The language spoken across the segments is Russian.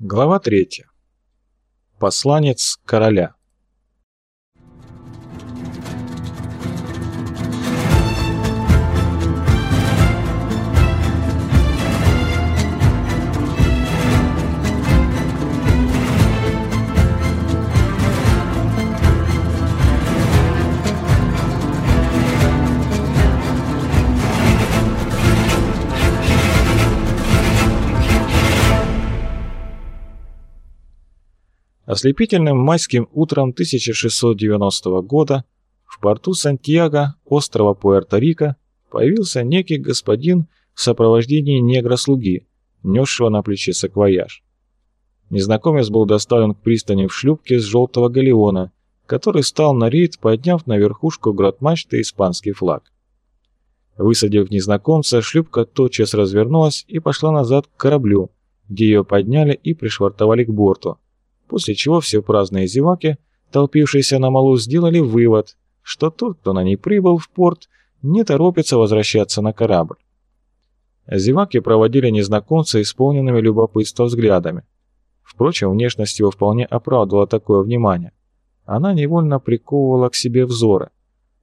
Глава 3. Посланец короля. Ослепительным майским утром 1690 года в порту Сантьяго, острова Пуэрто-Рико, появился некий господин в сопровождении негра-слуги, несшего на плече саквояж. Незнакомец был доставлен к пристани в шлюпке с желтого галеона, который стал на рейд, подняв на верхушку грот-мачты испанский флаг. Высадив незнакомца, шлюпка тотчас развернулась и пошла назад к кораблю, где ее подняли и пришвартовали к борту, после чего все праздные зеваки, толпившиеся на малу, сделали вывод, что тот, кто на ней прибыл в порт, не торопится возвращаться на корабль. Зеваки проводили незнакомца исполненными любопытства взглядами. Впрочем, внешность его вполне оправдывала такое внимание. Она невольно приковывала к себе взоры.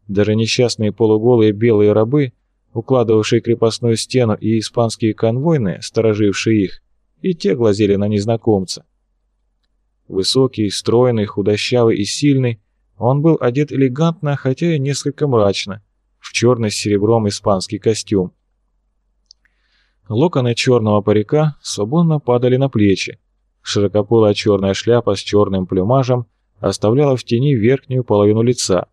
Даже несчастные полуголые белые рабы, укладывавшие крепостную стену, и испанские конвойные, сторожившие их, и те глазели на незнакомца. Высокий, стройный, худощавый и сильный, он был одет элегантно, хотя и несколько мрачно, в черный с серебром испанский костюм. Локоны черного парика свободно падали на плечи. Широкополая черная шляпа с черным плюмажем оставляла в тени верхнюю половину лица.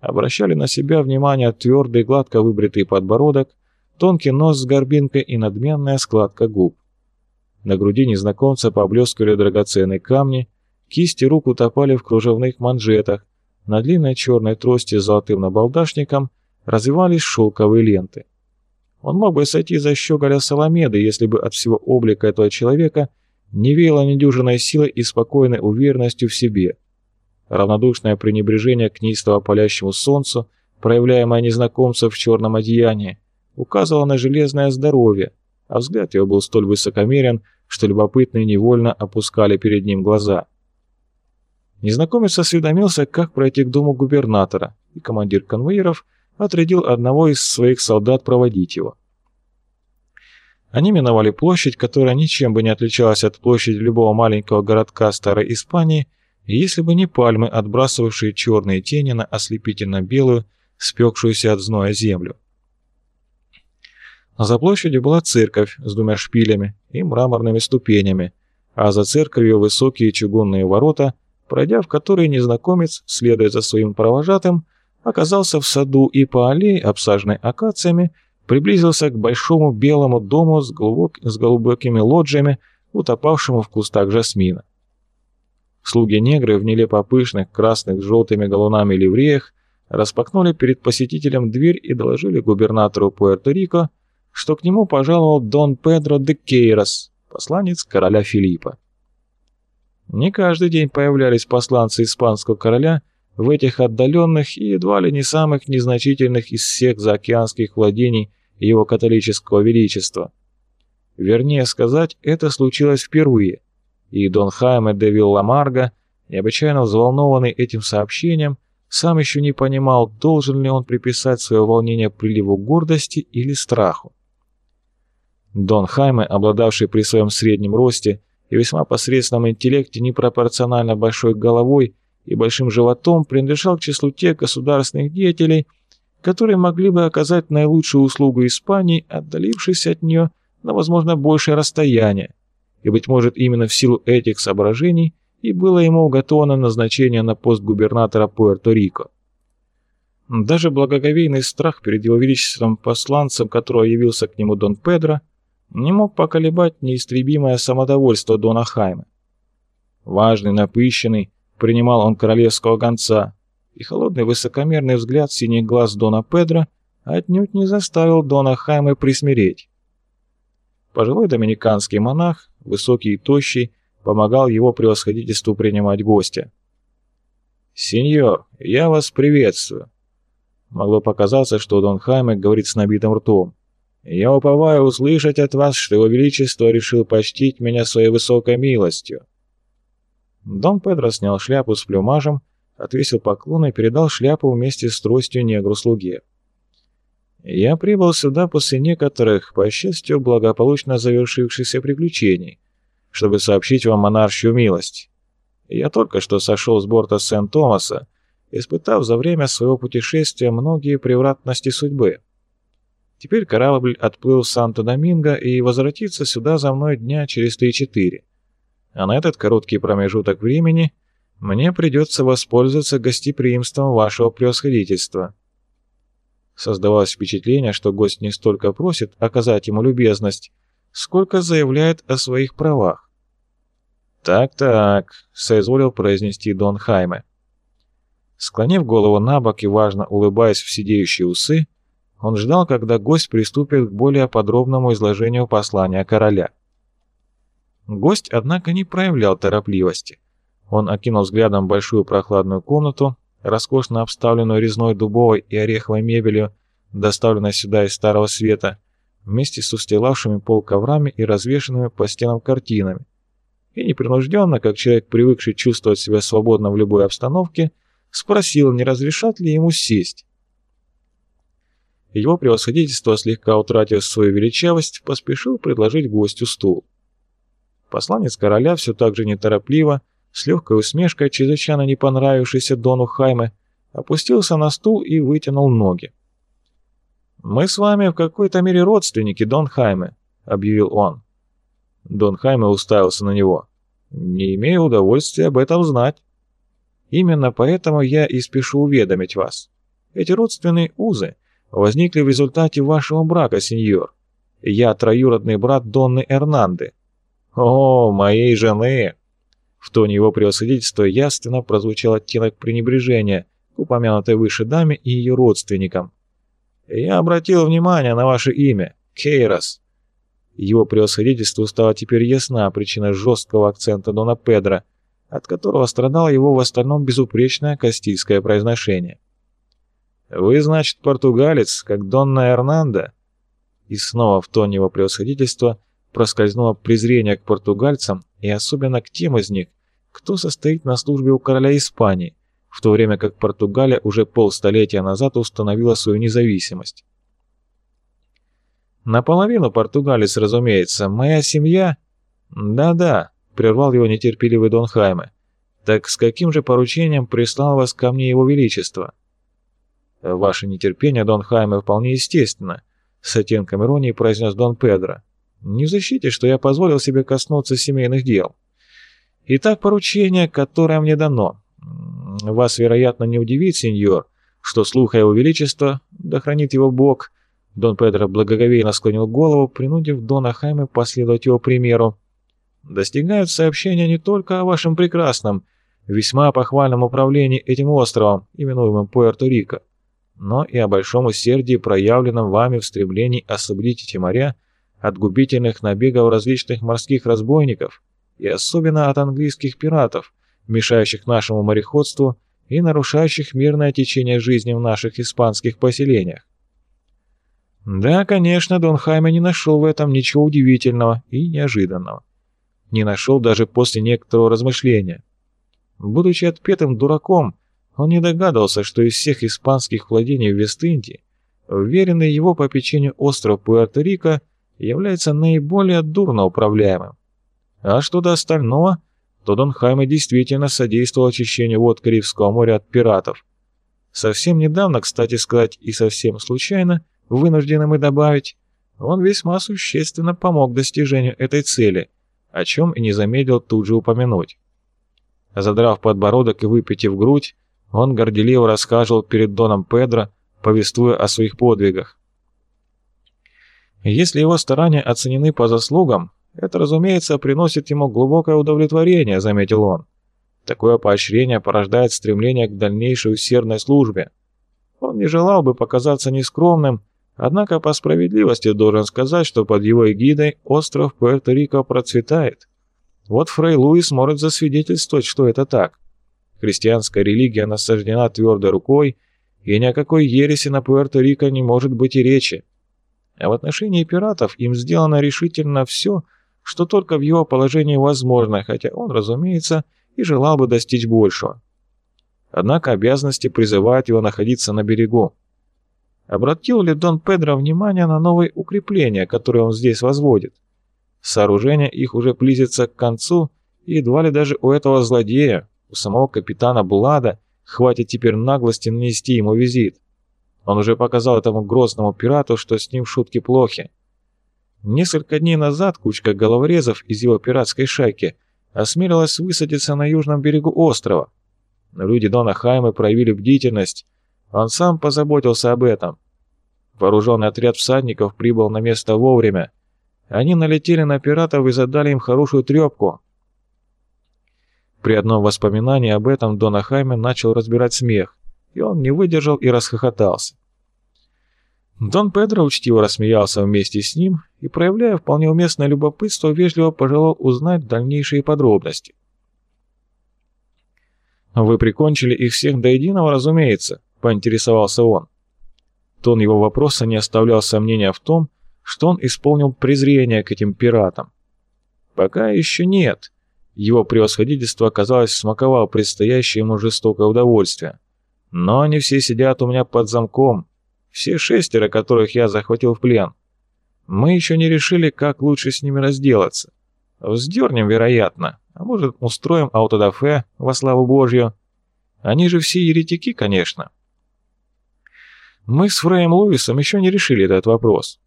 Обращали на себя внимание твердый, гладко выбритый подбородок, тонкий нос с горбинкой и надменная складка губ. На груди незнакомца поблескивали драгоценные камни, кисти рук утопали в кружевных манжетах, на длинной черной трости с золотым набалдашником развивались шелковые ленты. Он мог бы сойти за щеголя Соломеды, если бы от всего облика этого человека не веяло недюжиной силой и спокойной уверенностью в себе. Равнодушное пренебрежение к неистово палящему солнцу, проявляемое незнакомцем в черном одеянии, указывало на железное здоровье, а взгляд его был столь высокомерен, что любопытные невольно опускали перед ним глаза. Незнакомец осведомился, как пройти к дому губернатора, и командир конвоиров отрядил одного из своих солдат проводить его. Они миновали площадь, которая ничем бы не отличалась от площади любого маленького городка Старой Испании, если бы не пальмы, отбрасывавшие черные тени на ослепительно-белую, спекшуюся от зноя землю. За площадью была церковь с двумя шпилями и мраморными ступенями, а за церковью высокие чугунные ворота, пройдя в которые незнакомец, следуя за своим провожатым, оказался в саду и по аллее, обсаженной акациями, приблизился к большому белому дому с, глубок... с глубокими лоджиями, утопавшему в кустах жасмина. Слуги-негры в нелепо пышных красных с желтыми галунами ливреях распахнули перед посетителем дверь и доложили губернатору Пуэрто-Рико, что к нему пожаловал Дон Педро де Кейрос, посланец короля Филиппа. Не каждый день появлялись посланцы испанского короля в этих отдаленных и едва ли не самых незначительных из всех заокеанских владений его католического величества. Вернее сказать, это случилось впервые, и Дон Хайме де Вилламарго, необычайно взволнованный этим сообщением, сам еще не понимал, должен ли он приписать свое волнение приливу гордости или страху. Дон Хайме, обладавший при своем среднем росте и весьма посредственном интеллекте непропорционально большой головой и большим животом, принадлежал к числу тех государственных деятелей, которые могли бы оказать наилучшую услугу Испании, отдалившись от нее на, возможно, большее расстояние, и, быть может, именно в силу этих соображений и было ему уготовано назначение на пост губернатора Пуэрто-Рико. Даже благоговейный страх перед его величеством посланцем, которого явился к нему Дон Педро, не мог поколебать неистребимое самодовольство Дона Хайма. Важный, напыщенный, принимал он королевского гонца, и холодный высокомерный взгляд синих глаз Дона Педро отнюдь не заставил Дона Хайма присмиреть. Пожилой доминиканский монах, высокий и тощий, помогал его превосходительству принимать гостя. «Сеньор, я вас приветствую!» Могло показаться, что Дон Хайме говорит с набитым ртом. Я уповаю услышать от вас, что его величество решил почтить меня своей высокой милостью». Дон Педро снял шляпу с плюмажем, отвесил поклон и передал шляпу вместе с тростью негру-слуге. «Я прибыл сюда после некоторых, по счастью, благополучно завершившихся приключений, чтобы сообщить вам монаршью милость. Я только что сошел с борта Сент-Томаса, испытав за время своего путешествия многие превратности судьбы. Теперь корабль отплыл в Санто-Доминго и возвратится сюда за мной дня через три-четыре. А на этот короткий промежуток времени мне придется воспользоваться гостеприимством вашего превосходительства. Создавалось впечатление, что гость не столько просит оказать ему любезность, сколько заявляет о своих правах. «Так-так», — соизволил произнести Дон Хайме. Склонив голову на бок и важно улыбаясь в сидеющие усы, он ждал, когда гость приступит к более подробному изложению послания короля. Гость, однако, не проявлял торопливости. Он окинул взглядом большую прохладную комнату, роскошно обставленную резной дубовой и ореховой мебелью, доставленной сюда из Старого Света, вместе с устилавшими пол коврами и развешенными по стенам картинами. И непринужденно, как человек, привыкший чувствовать себя свободно в любой обстановке, спросил, не разрешат ли ему сесть. Его превосходительство, слегка утратив свою величавость, поспешил предложить гостю стул. Посланец короля все так же неторопливо, с легкой усмешкой, чрезвычайно не понравившейся Дону Хайме, опустился на стул и вытянул ноги. «Мы с вами в какой-то мере родственники, Дон Хайме», — объявил он. Дон Хайме уставился на него. «Не имею удовольствия об этом знать. Именно поэтому я и спешу уведомить вас. Эти родственные узы возникли в результате вашего брака, сеньор. Я троюродный брат Донны Эрнанды. «О, моей жены!» В тоне его превосходительства ясно прозвучал оттенок пренебрежения к упомянутой выше даме и ее родственникам. «Я обратил внимание на ваше имя — Кейрос». Его превосходительству стала теперь ясна причина жесткого акцента Дона Педро, от которого страдало его в остальном безупречное кастильское произношение. «Вы, значит, португалец, как Донна Эрнанда?» И снова в тоне его превосходительства – проскользнуло презрение к португальцам и особенно к тем из них, кто состоит на службе у короля Испании, в то время как Португалия уже полстолетия назад установила свою независимость. Наполовину португалец, разумеется, моя семья... Да-да, прервал его нетерпеливый Дон Хайме. Так с каким же поручением прислал вас ко мне его величество? Ваше нетерпение, Дон Хайме, вполне естественно, с оттенком иронии произнес Дон Педро. Не в защите, что я позволил себе коснуться семейных дел. Итак, поручение, которое мне дано. Вас, вероятно, не удивит, сеньор, что слух его величества, да хранит его Бог, Дон Педро благоговейно склонил голову, принудив Дона Хайме последовать его примеру. Достигают сообщения не только о вашем прекрасном, весьма похвальном управлении этим островом, именуемым Пуэрто-Рико, но и о большом усердии, проявленном вами в стремлении освободить эти моря от губительных набегов различных морских разбойников и особенно от английских пиратов, мешающих нашему мореходству и нарушающих мирное течение жизни в наших испанских поселениях. Да, конечно, Дон Хайме не нашел в этом ничего удивительного и неожиданного. Не нашел даже после некоторого размышления. Будучи отпетым дураком, он не догадывался, что из всех испанских владений в Вест-Индии, уверенный его по печенью остров Пуэрто-Рико является наиболее дурно управляемым. А что до остального, то Дон Хайме действительно содействовал очищению вод Карибского моря от пиратов. Совсем недавно, кстати сказать, и совсем случайно, вынуждены мы добавить, он весьма существенно помог достижению этой цели, о чем и не замедлил тут же упомянуть. Задрав подбородок и выпитив грудь, он горделиво рассказывал перед Доном Педро, повествуя о своих подвигах. Если его старания оценены по заслугам, это, разумеется, приносит ему глубокое удовлетворение, заметил он. Такое поощрение порождает стремление к дальнейшей усердной службе. Он не желал бы показаться нескромным, однако по справедливости должен сказать, что под его эгидой остров Пуэрто-Рико процветает. Вот Фрей Луис может засвидетельствовать, что это так. Христианская религия насаждена твердой рукой, и ни о какой ереси на Пуэрто-Рико не может быть и речи. А в отношении пиратов им сделано решительно все, что только в его положении возможно, хотя он, разумеется, и желал бы достичь большего. Однако обязанности призывают его находиться на берегу. Обратил ли Дон Педро внимание на новые укрепления, которые он здесь возводит? Сооружение их уже близится к концу, едва ли даже у этого злодея, у самого капитана Блада, хватит теперь наглости нанести ему визит. Он уже показал этому грозному пирату, что с ним шутки плохи. Несколько дней назад кучка головорезов из его пиратской шайки осмелилась высадиться на южном берегу острова. Но люди Дона Хаймы проявили бдительность, он сам позаботился об этом. Вооруженный отряд всадников прибыл на место вовремя. Они налетели на пиратов и задали им хорошую трепку. При одном воспоминании об этом Дона Хайме начал разбирать смех, и он не выдержал и расхохотался. Дон Педро учтиво рассмеялся вместе с ним и, проявляя вполне уместное любопытство, вежливо пожелал узнать дальнейшие подробности. «Вы прикончили их всех до единого, разумеется», — поинтересовался он. Тон его вопроса не оставлял сомнения в том, что он исполнил презрение к этим пиратам. «Пока еще нет», его превосходительство, казалось, смаковал предстоящее ему жестокое удовольствие. Но они все сидят у меня под замком. Все шестеро, которых я захватил в плен. Мы еще не решили, как лучше с ними разделаться. Вздернем, вероятно. А может, устроим аутодафе во славу Божью. Они же все еретики, конечно. Мы с Фреем Луисом еще не решили этот вопрос.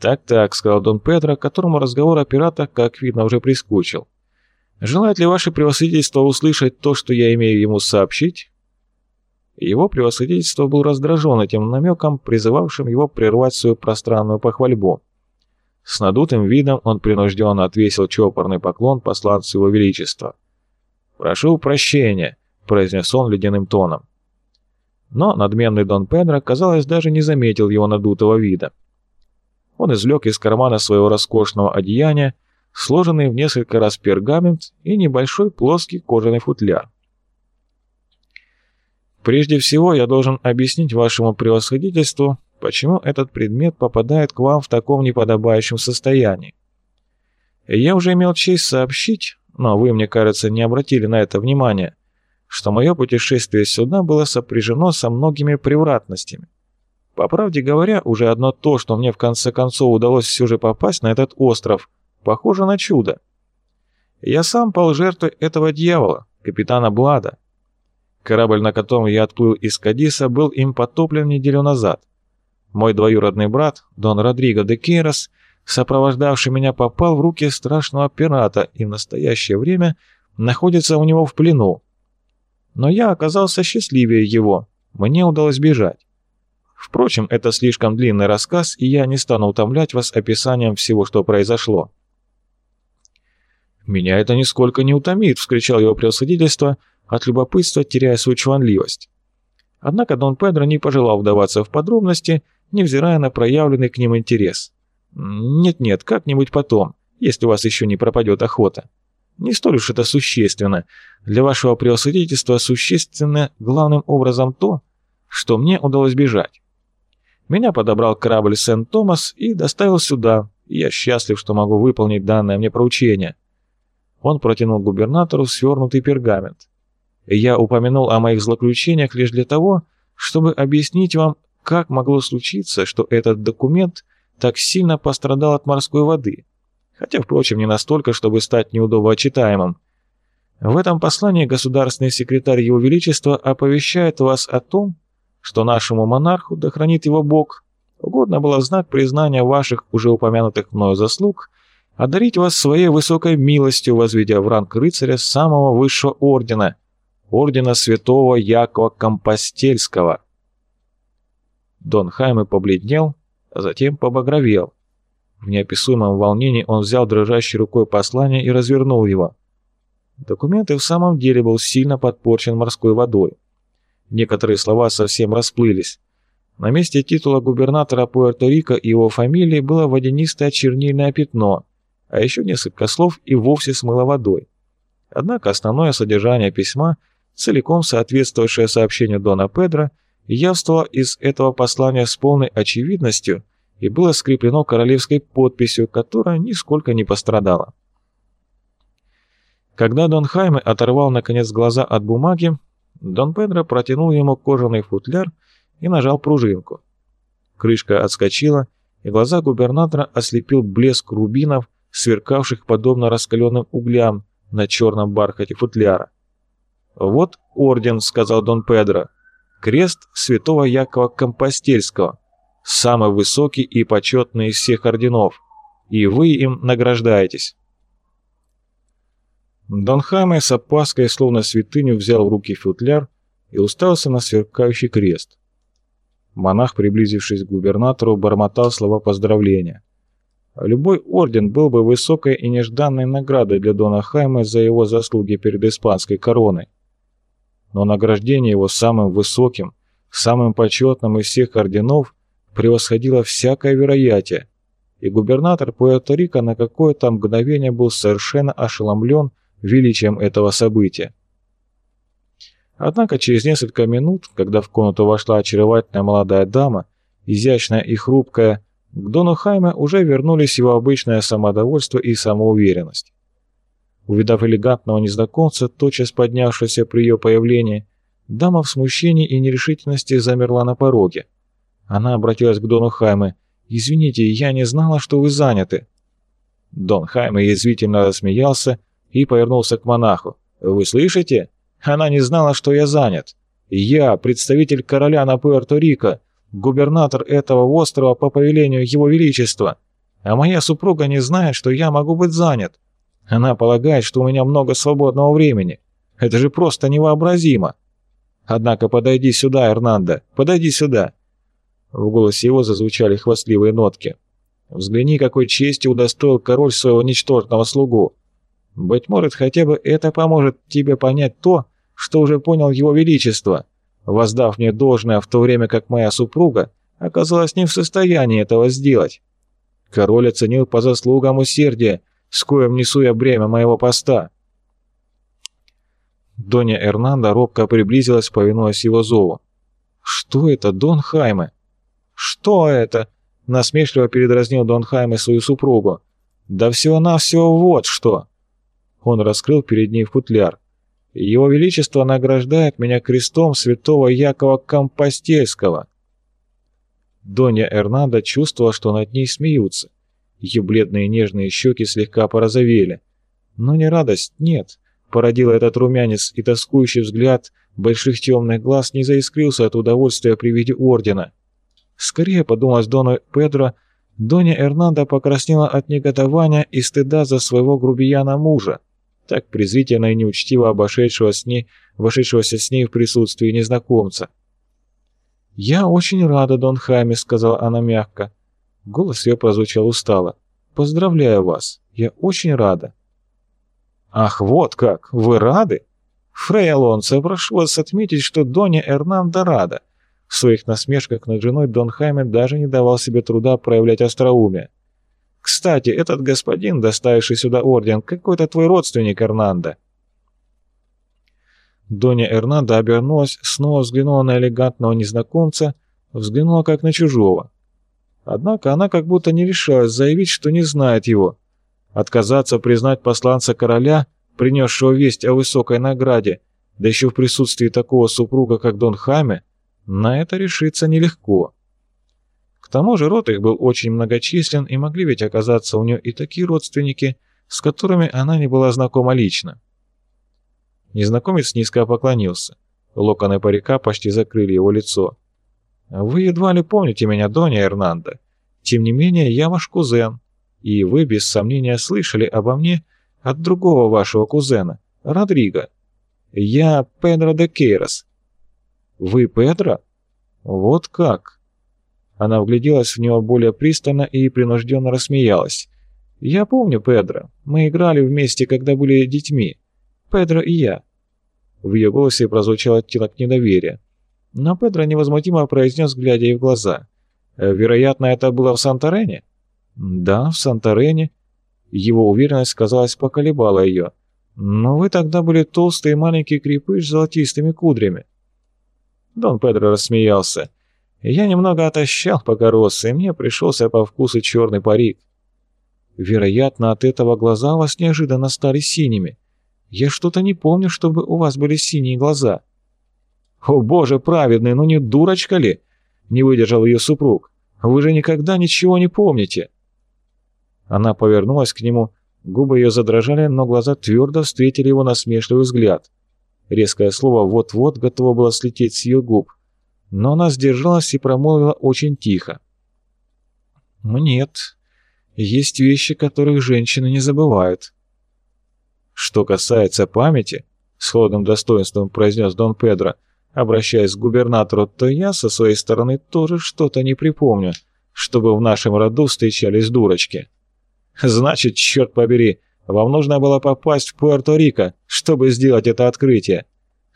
«Так-так», — сказал Дон Педро, которому разговор о пиратах, как видно, уже прискучил. «Желает ли ваше превосходительство услышать то, что я имею ему сообщить?» Его превосходительство был раздражен этим намеком, призывавшим его прервать свою пространную похвальбу. С надутым видом он принужденно отвесил чопорный поклон посланцу его величества. «Прошу прощения», — произнес он ледяным тоном. Но надменный Дон Педро, казалось, даже не заметил его надутого вида. Он извлек из кармана своего роскошного одеяния сложенный в несколько раз пергамент и небольшой плоский кожаный футляр. Прежде всего, я должен объяснить вашему превосходительству, почему этот предмет попадает к вам в таком неподобающем состоянии. Я уже имел честь сообщить, но вы, мне кажется, не обратили на это внимания, что мое путешествие сюда было сопряжено со многими превратностями. По правде говоря, уже одно то, что мне в конце концов удалось все же попасть на этот остров, похоже на чудо. Я сам пал жертвой этого дьявола, капитана Блада. Корабль, на котором я отплыл из Кадиса, был им потоплен неделю назад. Мой двоюродный брат, Дон Родриго де Кейрос, сопровождавший меня, попал в руки страшного пирата и в настоящее время находится у него в плену. Но я оказался счастливее его, мне удалось бежать. Впрочем, это слишком длинный рассказ, и я не стану утомлять вас описанием всего, что произошло. «Меня это нисколько не утомит», — вскричал его превосходительство, от любопытства теряя свою чванливость. Однако Дон Педро не пожелал вдаваться в подробности, невзирая на проявленный к ним интерес. «Нет-нет, как-нибудь потом, если у вас еще не пропадет охота. Не столь уж это существенно. Для вашего превосходительства существенно главным образом то, что мне удалось бежать. Меня подобрал корабль Сент-Томас и доставил сюда, я счастлив, что могу выполнить данное мне поручение. Он протянул губернатору свернутый пергамент. Я упомянул о моих злоключениях лишь для того, чтобы объяснить вам, как могло случиться, что этот документ так сильно пострадал от морской воды, хотя, впрочем, не настолько, чтобы стать неудобно читаемым. В этом послании государственный секретарь Его Величества оповещает вас о том, что нашему монарху, да хранит его Бог, угодно было в знак признания ваших уже упомянутых мною заслуг одарить вас своей высокой милостью, возведя в ранг рыцаря самого высшего ордена, ордена святого Якова Компостельского. Дон Хайме побледнел, а затем побагровел. В неописуемом волнении он взял дрожащей рукой послание и развернул его. Документ и в самом деле был сильно подпорчен морской водой. Некоторые слова совсем расплылись. На месте титула губернатора Пуэрто-Рико и его фамилии было водянистое чернильное пятно, а еще несколько слов и вовсе смыло водой. Однако основное содержание письма, целиком соответствующее сообщению Дона Педро, явствовало из этого послания с полной очевидностью и было скреплено королевской подписью, которая нисколько не пострадала. Когда Дон Хайме оторвал наконец глаза от бумаги, Дон Педро протянул ему кожаный футляр и нажал пружинку. Крышка отскочила, и глаза губернатора ослепил блеск рубинов, сверкавших подобно раскаленным углям на черном бархате футляра. «Вот орден», — сказал Дон Педро, — «крест святого Якова Компостельского, самый высокий и почетный из всех орденов, и вы им награждаетесь». Дон Хайме с опаской, словно святыню, взял в руки футляр и уставился на сверкающий крест. Монах, приблизившись к губернатору, бормотал слова поздравления. Любой орден был бы высокой и нежданной наградой для Дона Хайме за его заслуги перед испанской короной. Но награждение его самым высоким, самым почетным из всех орденов превосходило всякое вероятие, и губернатор Пуэрто-Рико на какое-то мгновение был совершенно ошеломлен величием этого события. Однако через несколько минут, когда в комнату вошла очаровательная молодая дама, изящная и хрупкая, к Дону Хайме уже вернулись его обычное самодовольство и самоуверенность. Увидав элегантного незнакомца, тотчас поднявшегося при ее появлении, дама в смущении и нерешительности замерла на пороге. Она обратилась к Дону Хайме. «Извините, я не знала, что вы заняты». Дон Хайме язвительно рассмеялся и повернулся к монаху. «Вы слышите? Она не знала, что я занят. Я, представитель короля на Пуэрто-Рико, губернатор этого острова по повелению Его Величества, а моя супруга не знает, что я могу быть занят. Она полагает, что у меня много свободного времени. Это же просто невообразимо. Однако подойди сюда, Эрнандо, подойди сюда». В голосе его зазвучали хвастливые нотки. «Взгляни, какой чести удостоил король своего ничтожного слугу. Быть может, хотя бы это поможет тебе понять то, что уже понял его величество, воздав мне должное в то время как моя супруга оказалась не в состоянии этого сделать. Король оценил по заслугам усердия, с коем несу я бремя моего поста. Донья Эрнанда робко приблизилась, повинуясь его зову. «Что это, Дон Хайме?» «Что это?» — насмешливо передразнил Дон Хайме свою супругу. «Да всего-навсего вот что!» Он раскрыл перед ней футляр. «Его Величество награждает меня крестом святого Якова Компостельского». Донья Эрнанда чувствовала, что над ней смеются. Ее бледные нежные щеки слегка порозовели. Но не радость, нет. Породил этот румянец, и тоскующий взгляд больших темных глаз не заискрился от удовольствия при виде ордена. Скорее, подумалось Дону Педро, Донья Эрнанда покраснела от негодования и стыда за своего грубияна мужа так презрительно и неучтиво обошедшего с ней, вошедшегося с ней в присутствии незнакомца. «Я очень рада, Дон Хайме», — сказала она мягко. Голос ее прозвучал устало. «Поздравляю вас. Я очень рада». «Ах, вот как! Вы рады?» «Фрей Алонсо, прошу вас отметить, что Донья Эрнанда рада». В своих насмешках над женой Дон Хайме даже не давал себе труда проявлять остроумие. Кстати, этот господин, доставивший сюда орден, какой-то твой родственник, Эрнандо». Донья Эрнанда обернулась, снова взглянула на элегантного незнакомца, взглянула как на чужого. Однако она как будто не решалась заявить, что не знает его. Отказаться признать посланца короля, принесшего весть о высокой награде, да еще в присутствии такого супруга, как Дон Хаме, на это решиться нелегко. К тому же род их был очень многочислен, и могли ведь оказаться у нее и такие родственники, с которыми она не была знакома лично. Незнакомец низко поклонился. Локоны парика почти закрыли его лицо. «Вы едва ли помните меня, Доня Эрнандо. Тем не менее, я ваш кузен, и вы, без сомнения, слышали обо мне от другого вашего кузена, Родриго. Я Педро де Кейрос». «Вы Педро? Вот как?» Она вгляделась в него более пристально и принужденно рассмеялась. «Я помню Педро. Мы играли вместе, когда были детьми. Педро и я». В ее голосе прозвучал оттенок недоверия. Но Педро невозмутимо произнес, глядя ей в глаза. «Вероятно, это было в Санторене?» «Да, в Санторене». Его уверенность, казалось, поколебала ее. «Но вы тогда были толстый маленький крепыш с золотистыми кудрями». Дон Педро рассмеялся. Я немного отощал, пока рос, и мне пришелся по вкусу черный парик. Вероятно, от этого глаза у вас неожиданно стали синими. Я что-то не помню, чтобы у вас были синие глаза. О боже праведный, ну не дурочка ли? Не выдержал ее супруг. Вы же никогда ничего не помните. Она повернулась к нему, губы ее задрожали, но глаза твердо встретили его насмешливый взгляд. Резкое слово вот-вот готово было слететь с ее губ, но она сдержалась и промолвила очень тихо. «Нет, есть вещи, которых женщины не забывают». «Что касается памяти», — с холодным достоинством произнес Дон Педро, обращаясь к губернатору, то я со своей стороны тоже что-то не припомню, чтобы в нашем роду встречались дурочки. Значит, черт побери, вам нужно было попасть в Пуэрто-Рико, чтобы сделать это открытие.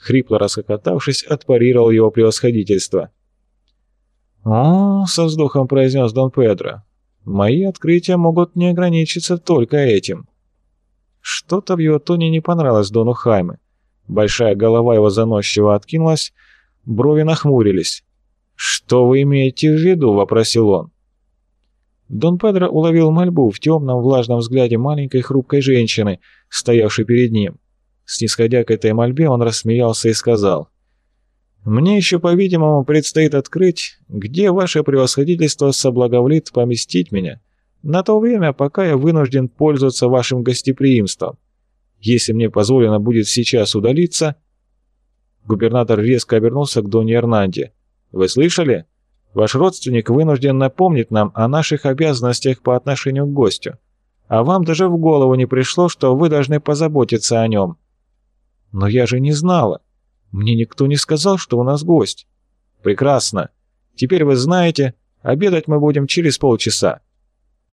Хрипло расхохотавшись, отпарировал его превосходительство. «О, — со вздохом произнес Дон Педро, — мои открытия могут не ограничиться только этим». Что-то в его тоне не понравилось Дону Хайме. Большая голова его заносчиво откинулась, брови нахмурились. «Что вы имеете в виду?» — вопросил он. Дон Педро уловил мольбу в темном влажном взгляде маленькой хрупкой женщины, стоявшей перед ним. Снисходя к этой мольбе, он рассмеялся и сказал, «Мне еще, по-видимому, предстоит открыть, где ваше превосходительство соблаговолит поместить меня, на то время, пока я вынужден пользоваться вашим гостеприимством. Если мне позволено будет сейчас удалиться...» Губернатор резко обернулся к Доне Эрнанде. «Вы слышали? Ваш родственник вынужден напомнить нам о наших обязанностях по отношению к гостю. А вам даже в голову не пришло, что вы должны позаботиться о нем. Но я же не знала. Мне никто не сказал, что у нас гость. Прекрасно. Теперь вы знаете, обедать мы будем через полчаса.